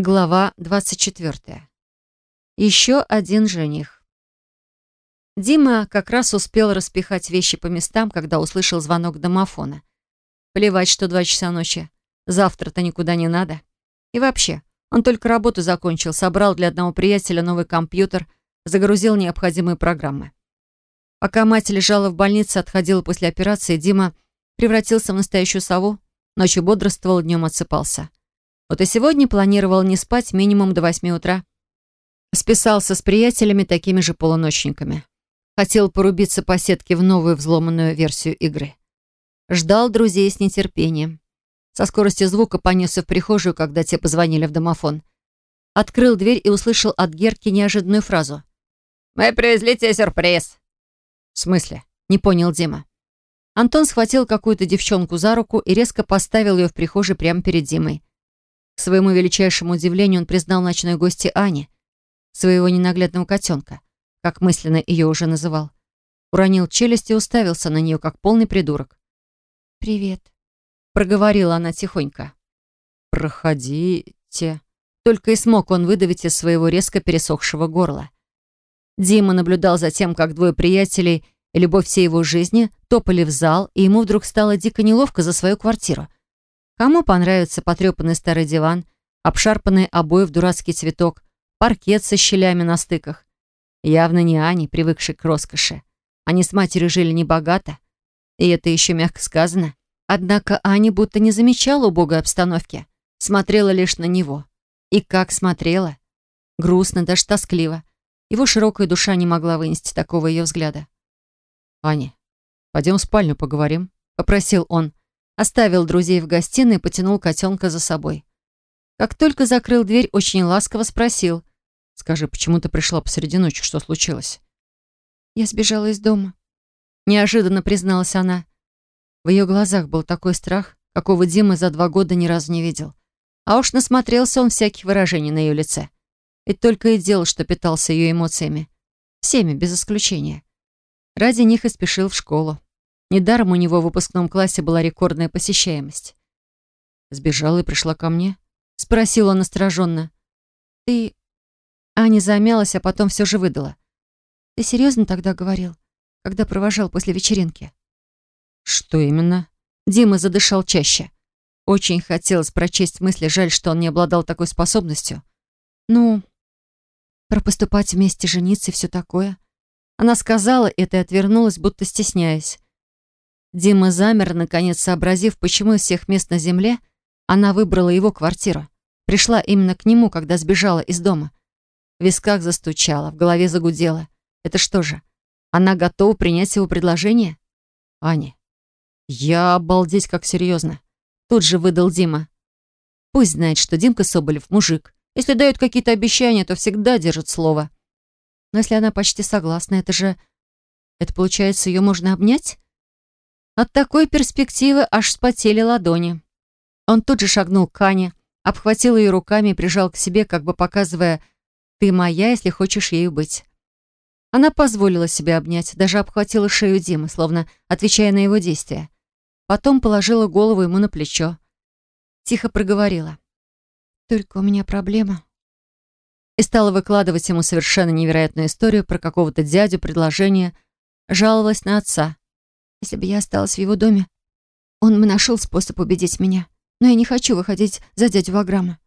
Глава 24. Еще один жених. Дима как раз успел распихать вещи по местам, когда услышал звонок домофона. Плевать, что два часа ночи. Завтра-то никуда не надо. И вообще, он только работу закончил, собрал для одного приятеля новый компьютер, загрузил необходимые программы. Пока мать лежала в больнице, отходила после операции, Дима превратился в настоящую сову, ночью бодрствовал, днем отсыпался. Вот и сегодня планировал не спать минимум до восьми утра. Списался с приятелями, такими же полуночниками. Хотел порубиться по сетке в новую взломанную версию игры. Ждал друзей с нетерпением. Со скоростью звука понесся в прихожую, когда те позвонили в домофон. Открыл дверь и услышал от Герки неожиданную фразу. «Мы привезли тебе сюрприз». «В смысле?» — не понял Дима. Антон схватил какую-то девчонку за руку и резко поставил ее в прихожей прямо перед Димой. К своему величайшему удивлению он признал ночной гости Ани, своего ненаглядного котенка, как мысленно ее уже называл. Уронил челюсть и уставился на нее, как полный придурок. «Привет», — проговорила она тихонько. «Проходите», — только и смог он выдавить из своего резко пересохшего горла. Дима наблюдал за тем, как двое приятелей и любовь всей его жизни топали в зал, и ему вдруг стало дико неловко за свою квартиру — Кому понравится потрепанный старый диван, обшарпанные обои в дурацкий цветок, паркет со щелями на стыках? Явно не Ани, привыкшей к роскоши. Они с матерью жили небогато, и это еще мягко сказано. Однако Аня будто не замечала убогой обстановки, смотрела лишь на него. И как смотрела. Грустно, даже тоскливо. Его широкая душа не могла вынести такого ее взгляда. «Аня, пойдем в спальню поговорим», — попросил он. Оставил друзей в гостиной и потянул котенка за собой. Как только закрыл дверь, очень ласково спросил. «Скажи, почему ты пришла посреди ночи? Что случилось?» «Я сбежала из дома», — неожиданно призналась она. В ее глазах был такой страх, какого Дима за два года ни разу не видел. А уж насмотрелся он всяких выражений на ее лице. И только и делал, что питался ее эмоциями. Всеми, без исключения. Ради них и спешил в школу. Недаром у него в выпускном классе была рекордная посещаемость. «Сбежала и пришла ко мне?» — спросил он настороженно. «Ты...» Аня замялась, а потом все же выдала. «Ты серьезно тогда говорил, когда провожал после вечеринки?» «Что именно?» Дима задышал чаще. Очень хотелось прочесть мысли, жаль, что он не обладал такой способностью. «Ну, про поступать вместе, жениться и все такое». Она сказала это и отвернулась, будто стесняясь. Дима замер, наконец сообразив, почему из всех мест на земле она выбрала его квартиру. Пришла именно к нему, когда сбежала из дома. В висках застучала, в голове загудела. Это что же, она готова принять его предложение? Аня, я обалдеть как серьезно. Тут же выдал Дима. Пусть знает, что Димка Соболев мужик. Если дают какие-то обещания, то всегда держит слово. Но если она почти согласна, это же... Это получается, ее можно обнять? От такой перспективы аж спотели ладони. Он тут же шагнул к Ане, обхватил ее руками и прижал к себе, как бы показывая «ты моя, если хочешь ею быть». Она позволила себе обнять, даже обхватила шею Димы, словно отвечая на его действия. Потом положила голову ему на плечо. Тихо проговорила. «Только у меня проблема». И стала выкладывать ему совершенно невероятную историю про какого-то дядю, предложение, жаловалась на отца. Если бы я осталась в его доме, он бы нашел способ убедить меня. Но я не хочу выходить за дядю Ваграма.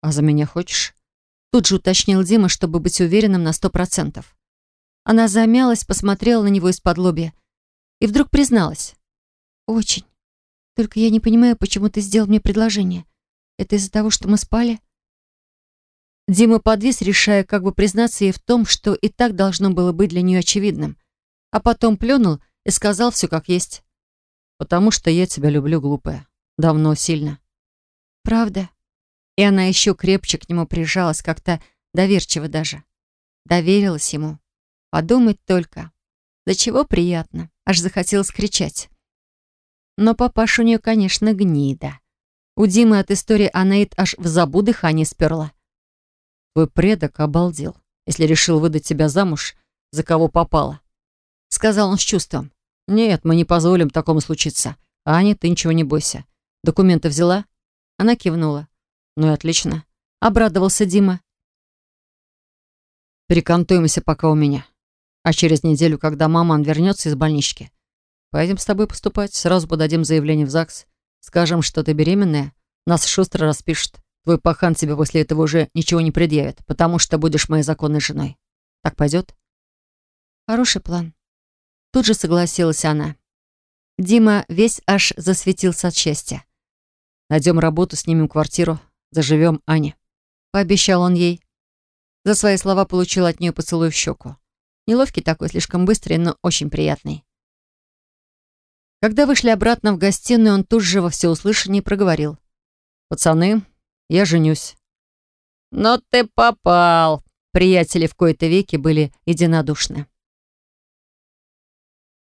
«А за меня хочешь?» Тут же уточнил Дима, чтобы быть уверенным на сто процентов. Она замялась, посмотрела на него из-под лобья и вдруг призналась. «Очень. Только я не понимаю, почему ты сделал мне предложение. Это из-за того, что мы спали?» Дима подвис, решая, как бы признаться ей в том, что и так должно было быть для нее очевидным. А потом плюнул и сказал все как есть. «Потому что я тебя люблю, глупая. Давно, сильно». «Правда?» И она еще крепче к нему прижалась, как-то доверчиво даже. Доверилась ему. Подумать только. Да чего приятно. Аж захотелось кричать. Но папаша у нее, конечно, гнида. У Димы от истории Анаит аж в забу дыхание сперла. Твой предок обалдел, если решил выдать тебя замуж, за кого попало сказал он с чувством. «Нет, мы не позволим такому случиться. Аня, ты ничего не бойся. Документы взяла?» Она кивнула. «Ну и отлично. обрадовался Дима. Перекантуемся пока у меня. А через неделю, когда маман вернется из больнички, поедем с тобой поступать. Сразу подадим заявление в ЗАГС. Скажем, что ты беременная. Нас шустро распишут. Твой пахан тебе после этого уже ничего не предъявит, потому что будешь моей законной женой. Так пойдет? Хороший план. Тут же согласилась она. Дима весь аж засветился от счастья. Найдем работу, снимем квартиру, заживем Ане. Пообещал он ей. За свои слова получил от нее поцелуй в щеку. Неловкий такой, слишком быстрый, но очень приятный. Когда вышли обратно в гостиную, он тут же во всеуслышание проговорил. «Пацаны, я женюсь». «Но ты попал!» Приятели в кои-то веки были единодушны.